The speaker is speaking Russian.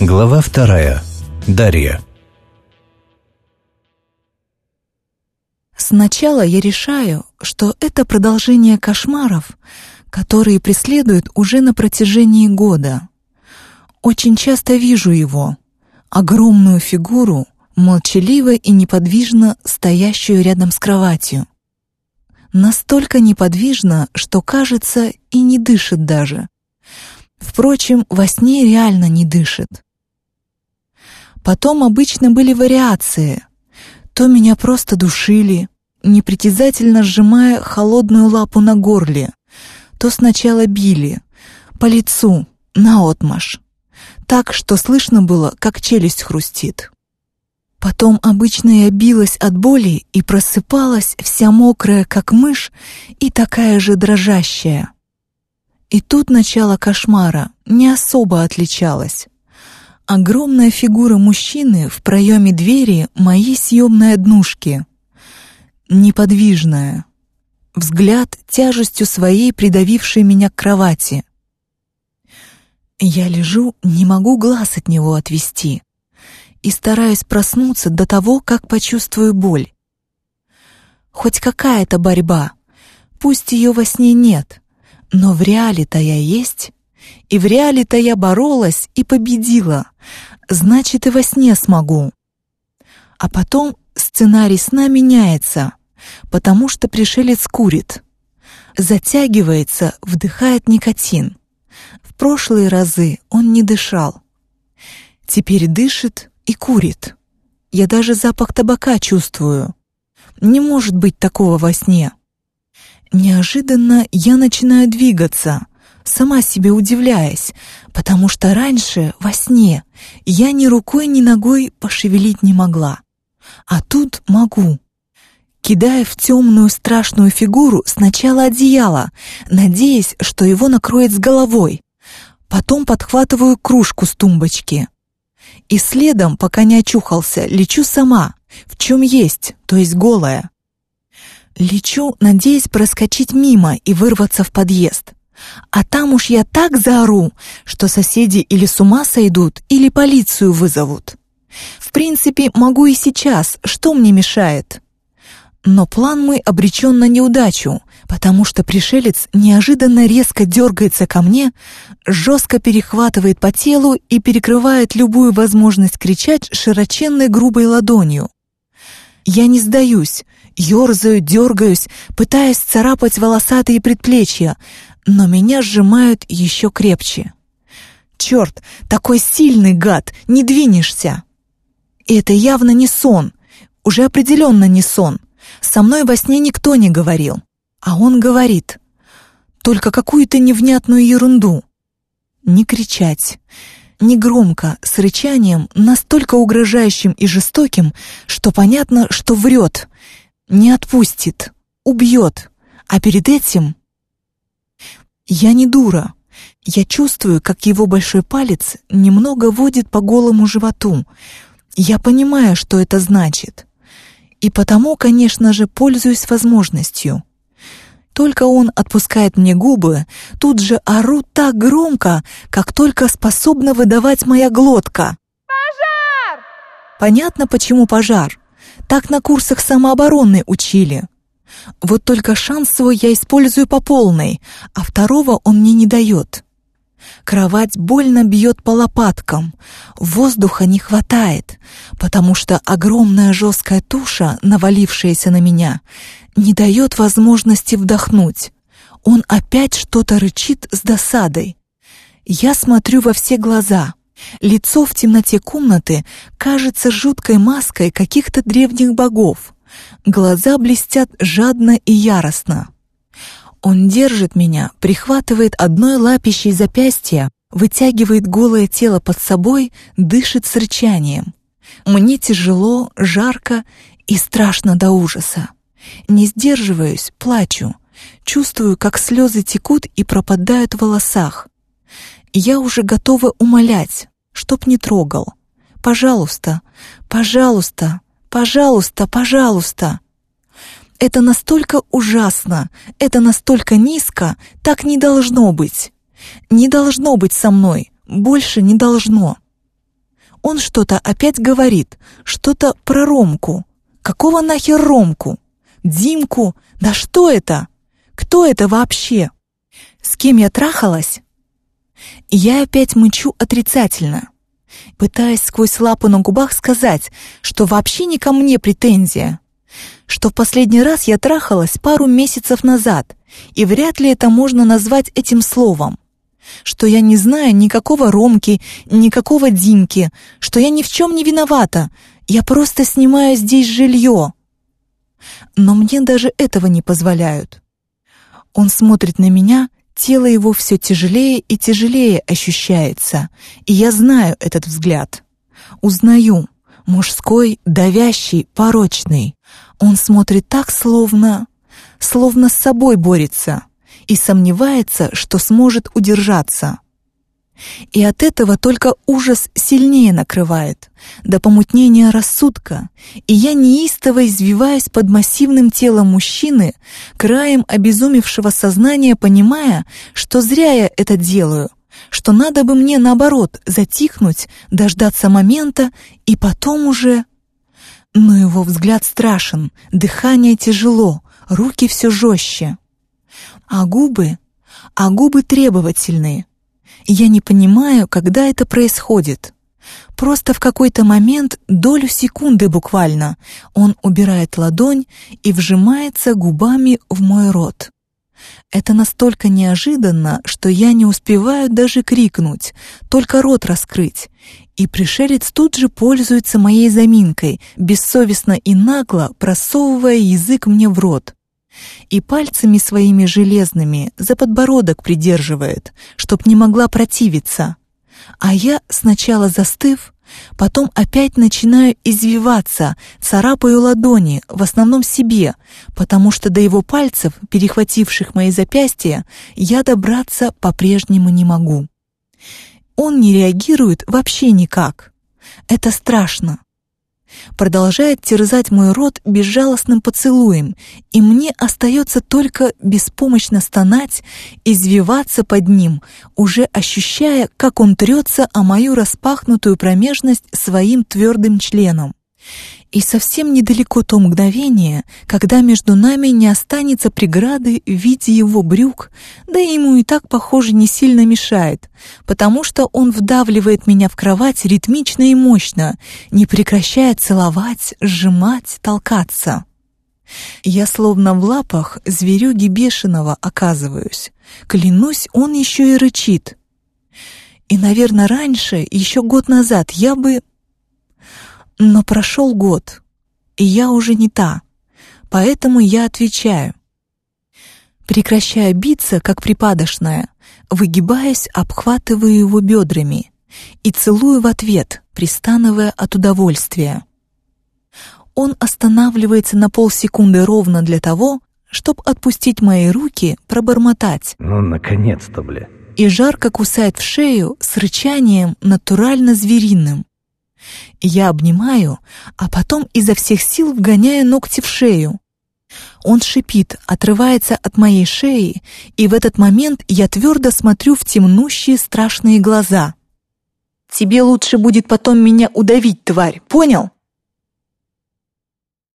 Глава вторая. Дарья. Сначала я решаю, что это продолжение кошмаров, которые преследуют уже на протяжении года. Очень часто вижу его, огромную фигуру, молчаливо и неподвижно стоящую рядом с кроватью. Настолько неподвижно, что кажется и не дышит даже. Впрочем, во сне реально не дышит. Потом обычно были вариации. То меня просто душили, непритязательно сжимая холодную лапу на горле, то сначала били, по лицу, наотмашь, так, что слышно было, как челюсть хрустит. Потом обычно я билась от боли и просыпалась вся мокрая, как мышь, и такая же дрожащая. И тут начало кошмара не особо отличалось. Огромная фигура мужчины в проеме двери моей съемной однушки. Неподвижная. Взгляд тяжестью своей придавившей меня к кровати. Я лежу, не могу глаз от него отвести и стараюсь проснуться до того, как почувствую боль. Хоть какая-то борьба, пусть ее во сне нет, но в реале-то я есть, и в реале-то я боролась и победила, значит и во сне смогу. А потом сценарий сна меняется, потому что пришелец курит. Затягивается, вдыхает никотин. В прошлые разы он не дышал. Теперь дышит и курит. Я даже запах табака чувствую. Не может быть такого во сне. Неожиданно я начинаю двигаться, сама себе удивляясь, потому что раньше, во сне, я ни рукой, ни ногой пошевелить не могла. А тут могу. Кидая в темную страшную фигуру сначала одеяло, надеясь, что его накроет с головой. Потом подхватываю кружку с тумбочки. И следом, пока не очухался, лечу сама, в чем есть, то есть голая. Лечу, надеясь проскочить мимо и вырваться в подъезд. А там уж я так заору, что соседи или с ума сойдут, или полицию вызовут. В принципе, могу и сейчас, что мне мешает? Но план мой обречен на неудачу, потому что пришелец неожиданно резко дергается ко мне, жестко перехватывает по телу и перекрывает любую возможность кричать широченной грубой ладонью. Я не сдаюсь, ерзаю, дергаюсь, пытаясь царапать волосатые предплечья, но меня сжимают еще крепче. Черт, такой сильный гад, не двинешься. И это явно не сон, уже определенно не сон. Со мной во сне никто не говорил, а он говорит. Только какую-то невнятную ерунду. Не кричать, не громко, с рычанием, настолько угрожающим и жестоким, что понятно, что врет, не отпустит, убьет, а перед этим я не дура. Я чувствую, как его большой палец немного водит по голому животу. Я понимаю, что это значит. И потому, конечно же, пользуюсь возможностью. Только он отпускает мне губы, тут же ору так громко, как только способна выдавать моя глотка. «Пожар!» Понятно, почему пожар. Так на курсах самообороны учили. Вот только шанс свой я использую по полной, а второго он мне не дает. Кровать больно бьет по лопаткам, воздуха не хватает, потому что огромная жесткая туша, навалившаяся на меня, не дает возможности вдохнуть. Он опять что-то рычит с досадой. Я смотрю во все глаза. Лицо в темноте комнаты кажется жуткой маской каких-то древних богов. Глаза блестят жадно и яростно. Он держит меня, прихватывает одной лапищей запястья, вытягивает голое тело под собой, дышит с рычанием. Мне тяжело, жарко и страшно до ужаса. Не сдерживаюсь, плачу. Чувствую, как слезы текут и пропадают в волосах. Я уже готова умолять, чтоб не трогал. Пожалуйста, пожалуйста, Пожалуйста, пожалуйста. Это настолько ужасно, это настолько низко, так не должно быть. Не должно быть со мной, больше не должно. Он что-то опять говорит, что-то про Ромку. Какого нахер Ромку? Димку? Да что это? Кто это вообще? С кем я трахалась? Я опять мычу отрицательно, пытаясь сквозь лапу на губах сказать, что вообще не ко мне претензия, что в последний раз я трахалась пару месяцев назад, и вряд ли это можно назвать этим словом что я не знаю никакого Ромки, никакого Димки, что я ни в чем не виновата, я просто снимаю здесь жилье. Но мне даже этого не позволяют. Он смотрит на меня, тело его все тяжелее и тяжелее ощущается, и я знаю этот взгляд. Узнаю, мужской, давящий, порочный. Он смотрит так, словно... словно с собой борется и сомневается, что сможет удержаться. И от этого только ужас сильнее накрывает, до помутнения рассудка, и я неистово извиваюсь под массивным телом мужчины, краем обезумевшего сознания, понимая, что зря я это делаю, что надо бы мне, наоборот, затихнуть, дождаться момента и потом уже... Но его взгляд страшен, дыхание тяжело, руки все жестче. А губы? А губы требовательные. Я не понимаю, когда это происходит. Просто в какой-то момент, долю секунды буквально, он убирает ладонь и вжимается губами в мой рот. Это настолько неожиданно, что я не успеваю даже крикнуть, только рот раскрыть. И пришелец тут же пользуется моей заминкой, бессовестно и нагло просовывая язык мне в рот и пальцами своими железными за подбородок придерживает, чтоб не могла противиться. А я, сначала застыв, потом опять начинаю извиваться, царапаю ладони, в основном себе, потому что до его пальцев, перехвативших мои запястья, я добраться по-прежнему не могу. Он не реагирует вообще никак. Это страшно продолжает терзать мой рот безжалостным поцелуем, и мне остается только беспомощно стонать, извиваться под ним, уже ощущая, как он трется о мою распахнутую промежность своим твердым членом. И совсем недалеко то мгновение, когда между нами не останется преграды в виде его брюк, да ему и так, похоже, не сильно мешает, потому что он вдавливает меня в кровать ритмично и мощно, не прекращая целовать, сжимать, толкаться. Я словно в лапах зверюги бешеного оказываюсь. Клянусь, он еще и рычит. И, наверное, раньше, еще год назад, я бы но прошел год, и я уже не та, поэтому я отвечаю. Прекращая биться, как припадочная, выгибаясь, обхватываю его бедрами и целую в ответ, пристанывая от удовольствия. Он останавливается на полсекунды ровно для того, чтобы отпустить мои руки, пробормотать. Ну, наконец-то, бля. И жарко кусает в шею с рычанием натурально звериным. Я обнимаю, а потом изо всех сил вгоняю ногти в шею. Он шипит, отрывается от моей шеи, и в этот момент я твердо смотрю в темнущие страшные глаза. «Тебе лучше будет потом меня удавить, тварь, понял?»